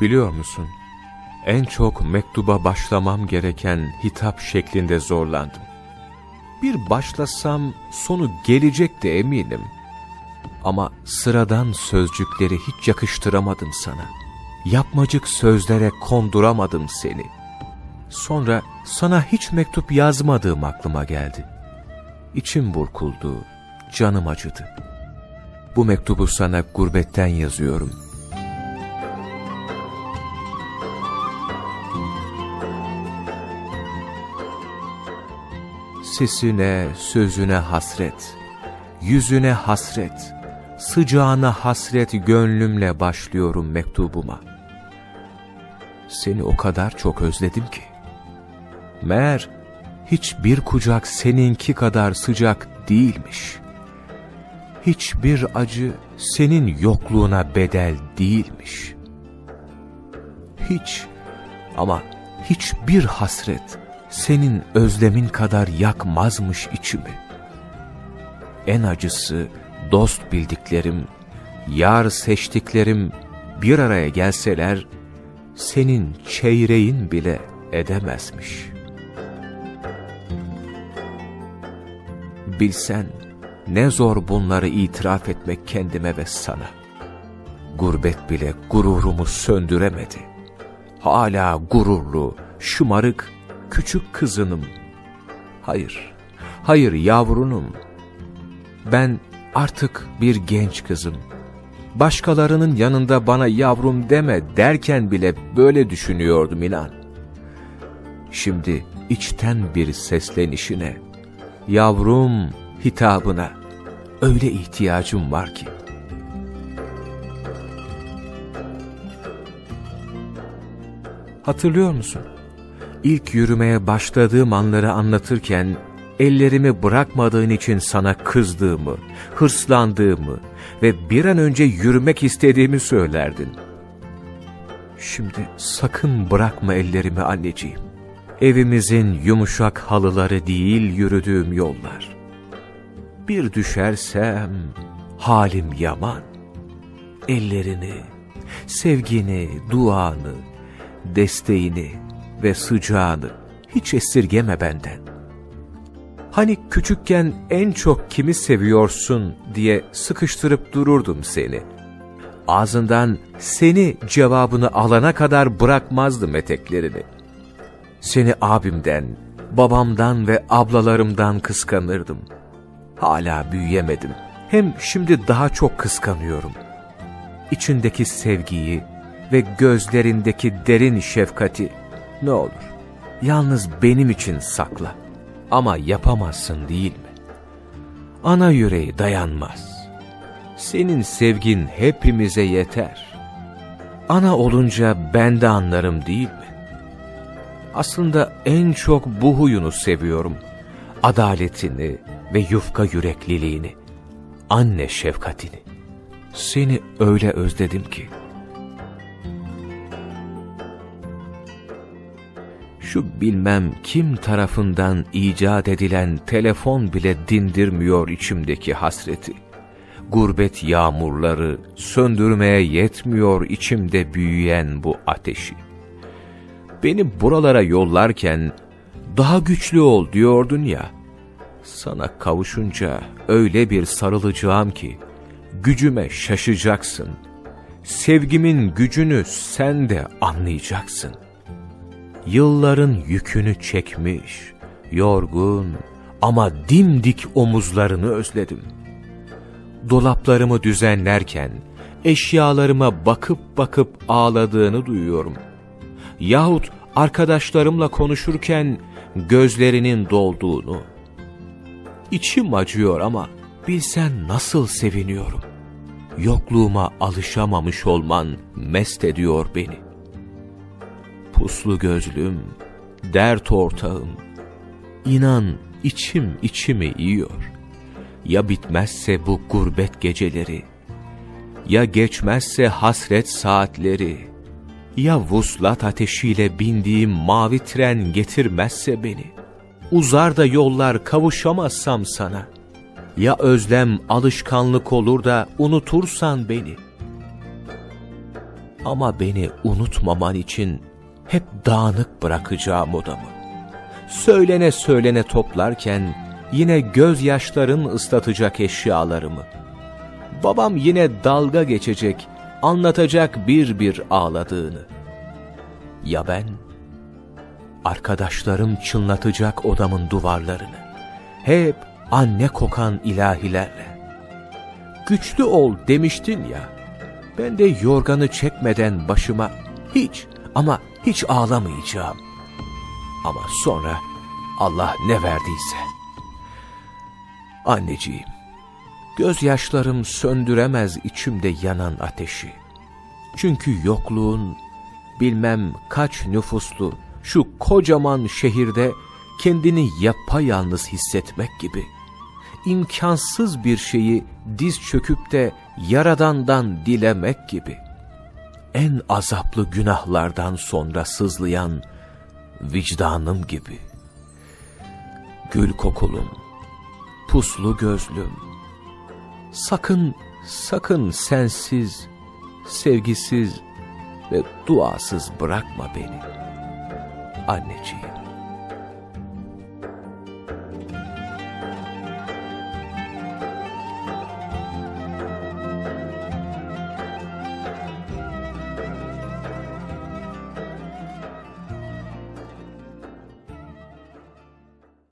Biliyor musun? En çok mektuba başlamam gereken hitap şeklinde zorlandım. Bir başlasam sonu gelecek de eminim. Ama sıradan sözcükleri hiç yakıştıramadım sana. Yapmacık sözlere konduramadım seni. Sonra sana hiç mektup yazmadığım aklıma geldi. İçim burkuldu, canım acıdı. Bu mektubu sana gurbetten yazıyorum.'' Sesine, sözüne hasret, yüzüne hasret, sıcağına hasret gönlümle başlıyorum mektubuma. Seni o kadar çok özledim ki. Meğer hiçbir kucak seninki kadar sıcak değilmiş. Hiçbir acı senin yokluğuna bedel değilmiş. Hiç ama hiçbir hasret senin özlemin kadar yakmazmış içimi. En acısı dost bildiklerim, yar seçtiklerim bir araya gelseler, senin çeyreğin bile edemezmiş. Bilsen ne zor bunları itiraf etmek kendime ve sana. Gurbet bile gururumu söndüremedi. Hala gururlu, şımarık küçük kızınım. Hayır, hayır yavrunum. Ben artık bir genç kızım. Başkalarının yanında bana yavrum deme derken bile böyle düşünüyordum inan. Şimdi içten bir seslenişine, yavrum hitabına öyle ihtiyacım var ki. Hatırlıyor musun? İlk yürümeye başladığım anları anlatırken ellerimi bırakmadığın için sana kızdığımı, hırslandığımı ve bir an önce yürümek istediğimi söylerdin. Şimdi sakın bırakma ellerimi anneciğim. Evimizin yumuşak halıları değil yürüdüğüm yollar. Bir düşersem halim yaman. Ellerini, sevgini, duanı, desteğini, ve sıcağını hiç esirgeme benden. Hani küçükken en çok kimi seviyorsun diye sıkıştırıp dururdum seni. Ağzından seni cevabını alana kadar bırakmazdım eteklerini. Seni abimden, babamdan ve ablalarımdan kıskanırdım. Hala büyüyemedim. Hem şimdi daha çok kıskanıyorum. İçindeki sevgiyi ve gözlerindeki derin şefkati ne olur, yalnız benim için sakla. Ama yapamazsın değil mi? Ana yüreği dayanmaz. Senin sevgin hepimize yeter. Ana olunca ben de anlarım değil mi? Aslında en çok bu huyunu seviyorum. Adaletini ve yufka yürekliliğini. Anne şefkatini. Seni öyle özledim ki. Şu bilmem kim tarafından icat edilen telefon bile dindirmiyor içimdeki hasreti. Gurbet yağmurları söndürmeye yetmiyor içimde büyüyen bu ateşi. Beni buralara yollarken daha güçlü ol diyordun ya. Sana kavuşunca öyle bir sarılacağım ki gücüme şaşacaksın. Sevgimin gücünü sen de anlayacaksın.'' Yılların yükünü çekmiş, yorgun ama dimdik omuzlarını özledim. Dolaplarımı düzenlerken eşyalarıma bakıp bakıp ağladığını duyuyorum. Yahut arkadaşlarımla konuşurken gözlerinin dolduğunu. İçim acıyor ama bilsen nasıl seviniyorum. Yokluğuma alışamamış olman mest ediyor beni puslu gözlüm, dert ortağım. İnan içim içimi yiyor. Ya bitmezse bu gurbet geceleri, ya geçmezse hasret saatleri, ya vuslat ateşiyle bindiğim mavi tren getirmezse beni, uzar da yollar kavuşamazsam sana, ya özlem alışkanlık olur da unutursan beni.'' Ama beni unutmaman için hep dağınık bırakacağım odamı. Söylene söylene toplarken yine gözyaşların ıslatacak eşyalarımı. Babam yine dalga geçecek, anlatacak bir bir ağladığını. Ya ben? Arkadaşlarım çınlatacak odamın duvarlarını. Hep anne kokan ilahilerle. Güçlü ol demiştin ya. Ben de yorganı çekmeden başıma hiç ama hiç ağlamayacağım. Ama sonra Allah ne verdiyse. Anneciğim, gözyaşlarım söndüremez içimde yanan ateşi. Çünkü yokluğun bilmem kaç nüfuslu şu kocaman şehirde kendini yapayalnız hissetmek gibi. imkansız bir şeyi diz çöküp de Yaradan'dan dilemek gibi. En azaplı günahlardan sonra sızlayan vicdanım gibi. Gül kokulum, puslu gözlüm, sakın, sakın sensiz, sevgisiz ve duasız bırakma beni. Anneciğim.